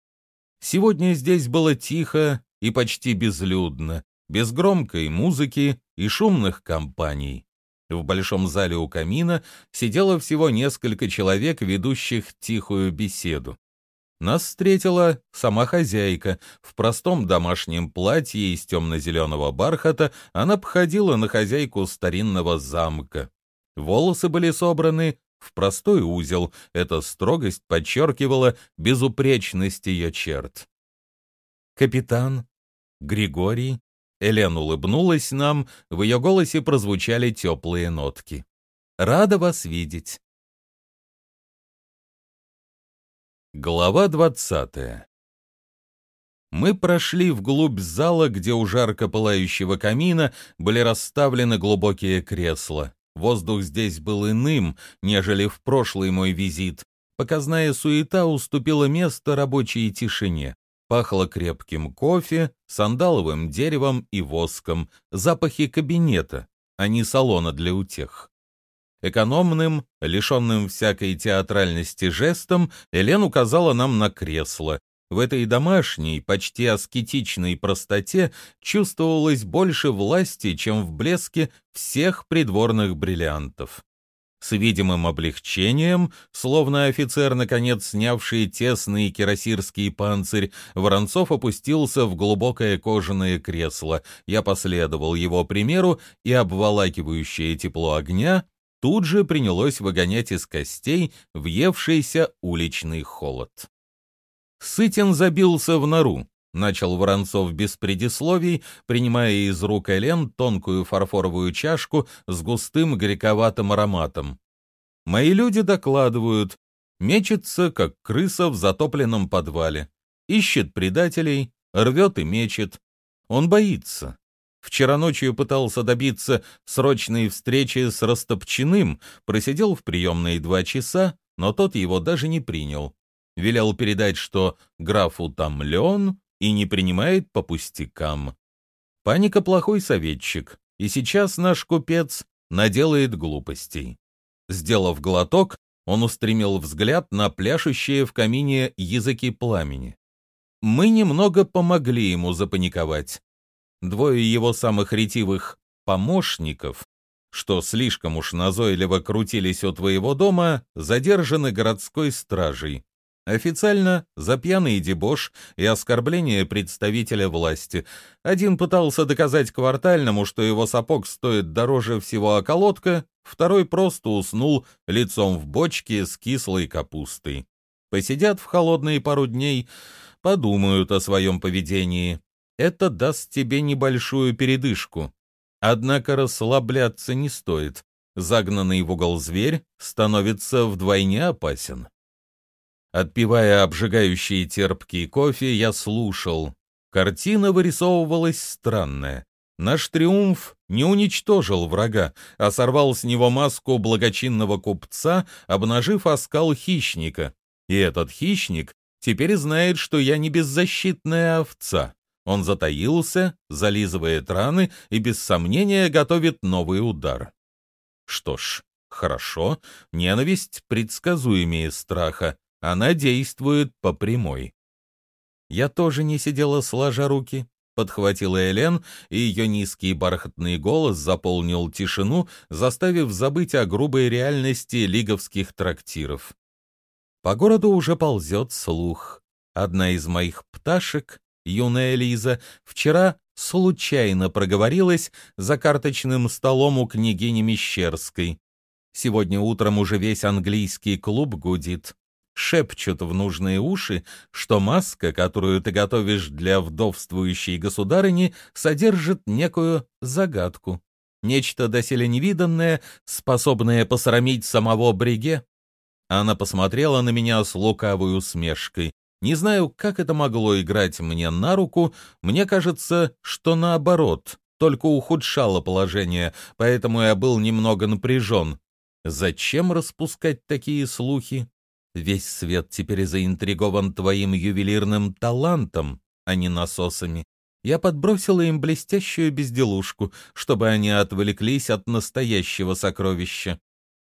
Сегодня здесь было тихо и почти безлюдно, без громкой музыки и шумных компаний. В большом зале у камина сидело всего несколько человек, ведущих тихую беседу. Нас встретила сама хозяйка. В простом домашнем платье из темно-зеленого бархата она походила на хозяйку старинного замка. Волосы были собраны в простой узел, эта строгость подчеркивала безупречность ее черт. «Капитан, Григорий», Элен улыбнулась нам, в ее голосе прозвучали теплые нотки. «Рада вас видеть». Глава двадцатая Мы прошли вглубь зала, где у жарко пылающего камина были расставлены глубокие кресла. Воздух здесь был иным, нежели в прошлый мой визит. Показная суета уступила место рабочей тишине. Пахло крепким кофе, сандаловым деревом и воском, запахи кабинета, а не салона для утех. Экономным, лишенным всякой театральности жестом, Элен указала нам на кресло. В этой домашней, почти аскетичной простоте чувствовалось больше власти, чем в блеске всех придворных бриллиантов. С видимым облегчением, словно офицер, наконец снявший тесный кирасирский панцирь, Воронцов опустился в глубокое кожаное кресло. Я последовал его примеру, и обволакивающее тепло огня тут же принялось выгонять из костей въевшийся уличный холод. Сытин забился в нору, начал Воронцов без предисловий, принимая из рук Элен тонкую фарфоровую чашку с густым горьковатым ароматом. Мои люди докладывают, мечется, как крыса в затопленном подвале, ищет предателей, рвет и мечет. Он боится. Вчера ночью пытался добиться срочной встречи с Растопчиным, просидел в приемной два часа, но тот его даже не принял. Велел передать, что граф утомлен и не принимает по пустякам. Паника — плохой советчик, и сейчас наш купец наделает глупостей. Сделав глоток, он устремил взгляд на пляшущие в камине языки пламени. Мы немного помогли ему запаниковать. Двое его самых ретивых помощников, что слишком уж назойливо крутились у твоего дома, задержаны городской стражей. Официально за пьяный дебош и оскорбление представителя власти. Один пытался доказать квартальному, что его сапог стоит дороже всего околотка, второй просто уснул лицом в бочке с кислой капустой. Посидят в холодные пару дней, подумают о своем поведении. Это даст тебе небольшую передышку. Однако расслабляться не стоит. Загнанный в угол зверь становится вдвойне опасен. Отпивая обжигающий терпкий кофе, я слушал. Картина вырисовывалась странная. Наш триумф не уничтожил врага, а сорвал с него маску благочинного купца, обнажив оскал хищника. И этот хищник теперь знает, что я не беззащитная овца. Он затаился, зализывает раны и без сомнения готовит новый удар. Что ж, хорошо, ненависть предсказуемее страха. Она действует по прямой. Я тоже не сидела сложа руки, подхватила Элен, и ее низкий бархатный голос заполнил тишину, заставив забыть о грубой реальности лиговских трактиров. По городу уже ползет слух. Одна из моих пташек, юная Лиза, вчера случайно проговорилась за карточным столом у княгини Мещерской. Сегодня утром уже весь английский клуб гудит. Шепчут в нужные уши, что маска, которую ты готовишь для вдовствующей государыни, содержит некую загадку. Нечто доселе невиданное, способное посрамить самого Бриге. Она посмотрела на меня с лукавой усмешкой. Не знаю, как это могло играть мне на руку, мне кажется, что наоборот, только ухудшало положение, поэтому я был немного напряжен. Зачем распускать такие слухи? Весь свет теперь заинтригован твоим ювелирным талантом, а не насосами. Я подбросила им блестящую безделушку, чтобы они отвлеклись от настоящего сокровища.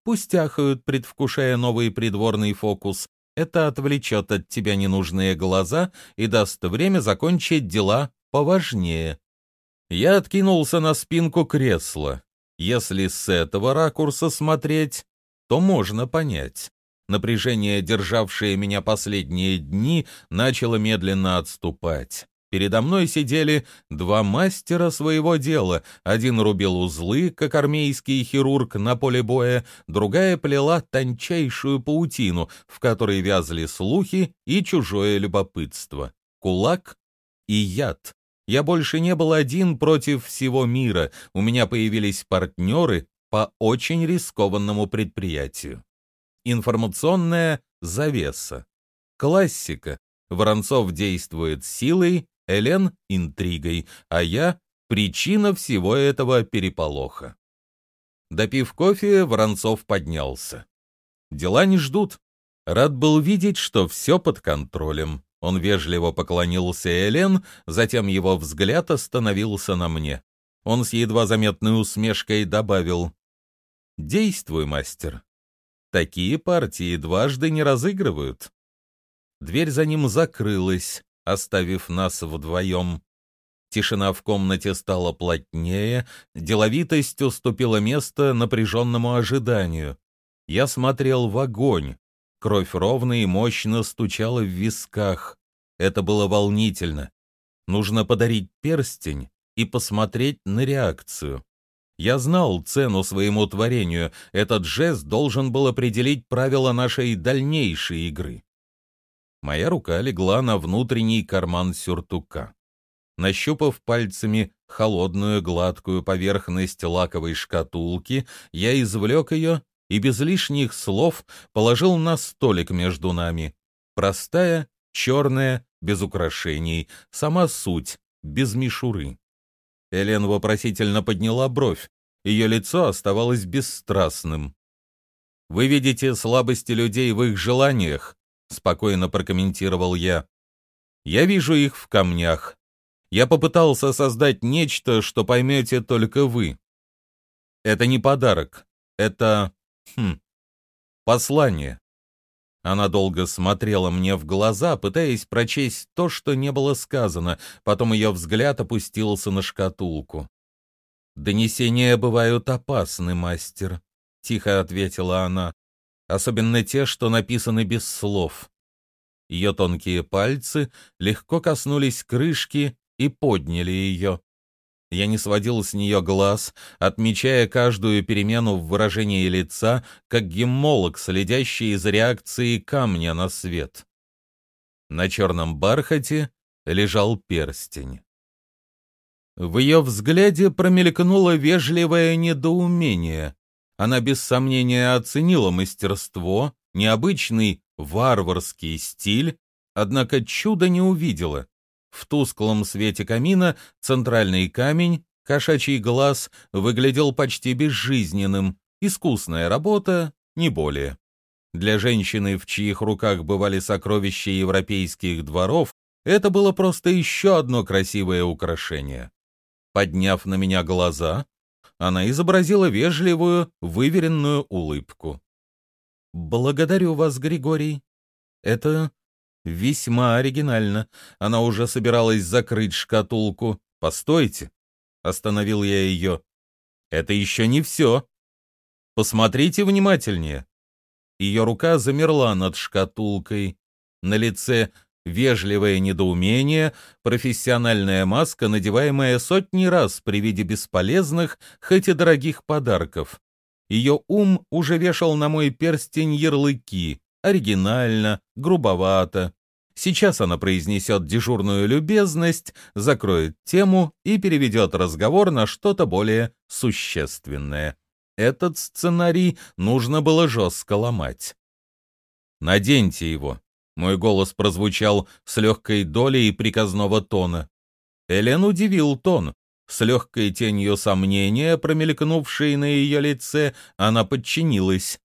Пусть ахают, предвкушая новый придворный фокус. Это отвлечет от тебя ненужные глаза и даст время закончить дела поважнее. Я откинулся на спинку кресла. Если с этого ракурса смотреть, то можно понять. Напряжение, державшее меня последние дни, начало медленно отступать. Передо мной сидели два мастера своего дела. Один рубил узлы, как армейский хирург на поле боя, другая плела тончайшую паутину, в которой вязли слухи и чужое любопытство. Кулак и яд. Я больше не был один против всего мира, у меня появились партнеры по очень рискованному предприятию. Информационная завеса. Классика. Воронцов действует силой, Элен — интригой, а я — причина всего этого переполоха. Допив кофе, Воронцов поднялся. Дела не ждут. Рад был видеть, что все под контролем. Он вежливо поклонился Элен, затем его взгляд остановился на мне. Он с едва заметной усмешкой добавил «Действуй, мастер». Такие партии дважды не разыгрывают. Дверь за ним закрылась, оставив нас вдвоем. Тишина в комнате стала плотнее, деловитость уступила место напряженному ожиданию. Я смотрел в огонь. Кровь ровно и мощно стучала в висках. Это было волнительно. Нужно подарить перстень и посмотреть на реакцию. Я знал цену своему творению, этот жест должен был определить правила нашей дальнейшей игры. Моя рука легла на внутренний карман сюртука. Нащупав пальцами холодную гладкую поверхность лаковой шкатулки, я извлек ее и без лишних слов положил на столик между нами. Простая, черная, без украшений, сама суть, без мишуры. Элен вопросительно подняла бровь. Ее лицо оставалось бесстрастным. «Вы видите слабости людей в их желаниях», — спокойно прокомментировал я. «Я вижу их в камнях. Я попытался создать нечто, что поймете только вы. Это не подарок. Это... Хм... Послание. Она долго смотрела мне в глаза, пытаясь прочесть то, что не было сказано, потом ее взгляд опустился на шкатулку. «Донесения бывают опасны, мастер», — тихо ответила она, «особенно те, что написаны без слов». Ее тонкие пальцы легко коснулись крышки и подняли ее. Я не сводил с нее глаз, отмечая каждую перемену в выражении лица, как геммолог, следящий за реакцией камня на свет. На черном бархате лежал перстень. В ее взгляде промелькнуло вежливое недоумение. Она без сомнения оценила мастерство, необычный варварский стиль, однако чуда не увидела. В тусклом свете камина центральный камень, кошачий глаз, выглядел почти безжизненным, искусная работа, не более. Для женщины, в чьих руках бывали сокровища европейских дворов, это было просто еще одно красивое украшение. Подняв на меня глаза, она изобразила вежливую, выверенную улыбку. «Благодарю вас, Григорий. Это Весьма оригинально. Она уже собиралась закрыть шкатулку. «Постойте!» — остановил я ее. «Это еще не все. Посмотрите внимательнее». Ее рука замерла над шкатулкой. На лице вежливое недоумение, профессиональная маска, надеваемая сотни раз при виде бесполезных, хоть и дорогих подарков. Ее ум уже вешал на мой перстень ярлыки, оригинально, грубовато. Сейчас она произнесет дежурную любезность, закроет тему и переведет разговор на что-то более существенное. Этот сценарий нужно было жестко ломать. «Наденьте его», — мой голос прозвучал с легкой долей приказного тона. Элен удивил тон. С легкой тенью сомнения, промелькнувшей на ее лице, она подчинилась.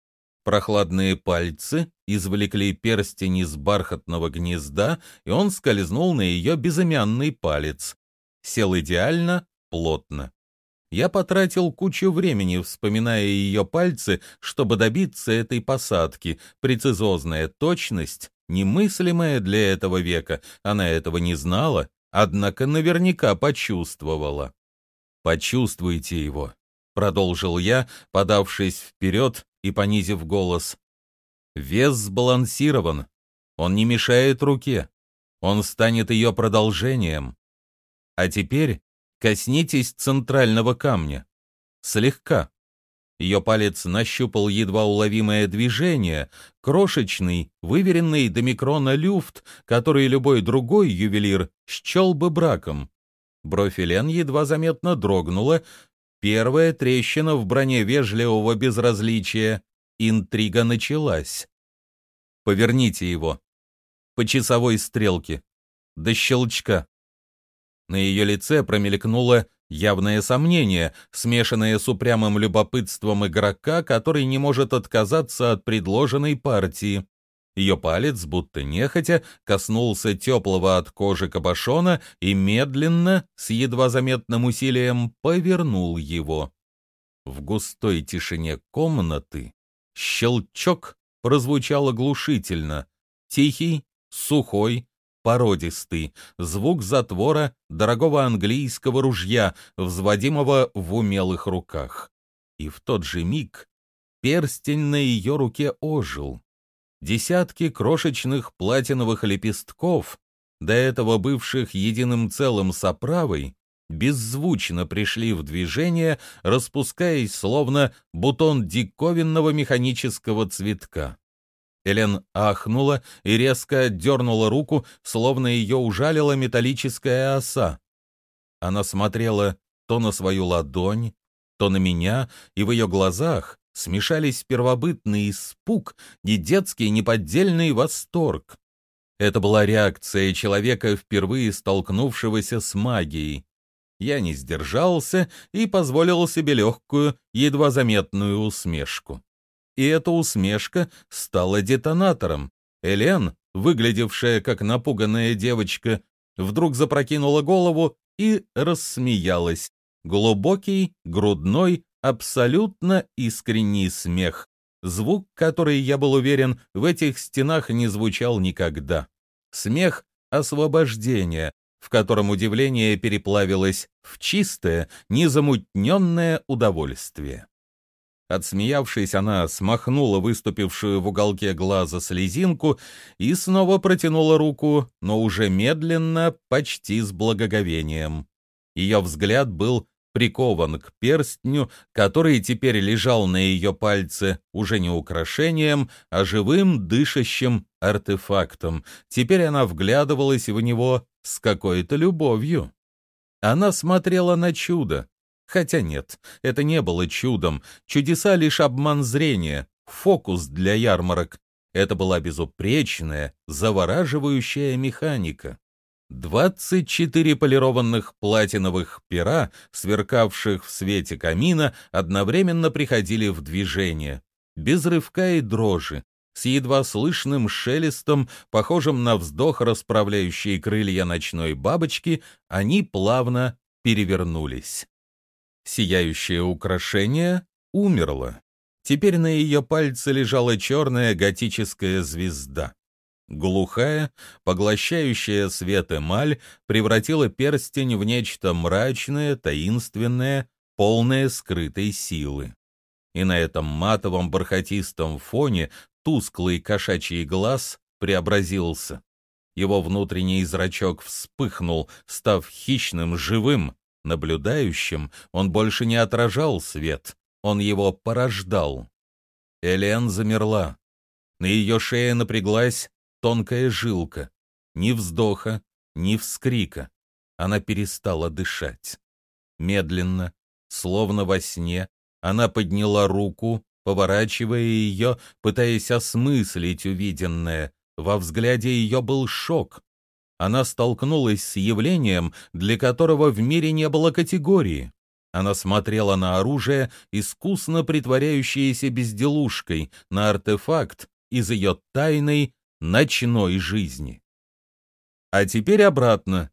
Прохладные пальцы извлекли перстень из бархатного гнезда, и он скользнул на ее безымянный палец. Сел идеально, плотно. Я потратил кучу времени, вспоминая ее пальцы, чтобы добиться этой посадки. Прецизозная точность, немыслимая для этого века. Она этого не знала, однако наверняка почувствовала. «Почувствуйте его», — продолжил я, подавшись вперед и понизив голос. «Вес сбалансирован, он не мешает руке, он станет ее продолжением. А теперь коснитесь центрального камня. Слегка». Ее палец нащупал едва уловимое движение, крошечный, выверенный до микрона люфт, который любой другой ювелир счел бы браком. Бровь Элен едва заметно дрогнула, Первая трещина в броне вежливого безразличия. Интрига началась. Поверните его. По часовой стрелке. До щелчка. На ее лице промелькнуло явное сомнение, смешанное с упрямым любопытством игрока, который не может отказаться от предложенной партии. Ее палец, будто нехотя, коснулся теплого от кожи кабошона и медленно, с едва заметным усилием, повернул его. В густой тишине комнаты щелчок прозвучал оглушительно. Тихий, сухой, породистый, звук затвора дорогого английского ружья, взводимого в умелых руках. И в тот же миг перстень на ее руке ожил. Десятки крошечных платиновых лепестков, до этого бывших единым целым с оправой, беззвучно пришли в движение, распускаясь словно бутон диковинного механического цветка. Элен ахнула и резко отдернула руку, словно ее ужалила металлическая оса. Она смотрела то на свою ладонь, то на меня, и в ее глазах смешались первобытный испуг и детский неподдельный восторг. Это была реакция человека, впервые столкнувшегося с магией. Я не сдержался и позволил себе легкую, едва заметную усмешку. И эта усмешка стала детонатором. Элен, выглядевшая как напуганная девочка, вдруг запрокинула голову и рассмеялась. Глубокий, грудной, абсолютно искренний смех, звук, который, я был уверен, в этих стенах не звучал никогда. Смех освобождения, в котором удивление переплавилось в чистое, незамутненное удовольствие. Отсмеявшись, она смахнула выступившую в уголке глаза слезинку и снова протянула руку, но уже медленно, почти с благоговением. Ее взгляд был прикован к перстню, который теперь лежал на ее пальце уже не украшением, а живым дышащим артефактом. Теперь она вглядывалась в него с какой-то любовью. Она смотрела на чудо. Хотя нет, это не было чудом. Чудеса — лишь обман зрения, фокус для ярмарок. Это была безупречная, завораживающая механика. Двадцать четыре полированных платиновых пера, сверкавших в свете камина, одновременно приходили в движение, без рывка и дрожи, с едва слышным шелестом, похожим на вздох расправляющей крылья ночной бабочки, они плавно перевернулись. Сияющее украшение умерло. Теперь на ее пальце лежала черная готическая звезда. Глухая, поглощающая свет эмаль превратила перстень в нечто мрачное, таинственное, полное скрытой силы. И на этом матовом бархатистом фоне тусклый кошачий глаз преобразился. Его внутренний зрачок вспыхнул, став хищным, живым, наблюдающим, он больше не отражал свет, он его порождал. Элен замерла. На ее шее напряглась тонкая жилка. Ни вздоха, ни вскрика. Она перестала дышать. Медленно, словно во сне, она подняла руку, поворачивая ее, пытаясь осмыслить увиденное. Во взгляде ее был шок. Она столкнулась с явлением, для которого в мире не было категории. Она смотрела на оружие, искусно притворяющееся безделушкой, на артефакт из ее тайной ночной жизни. А теперь обратно,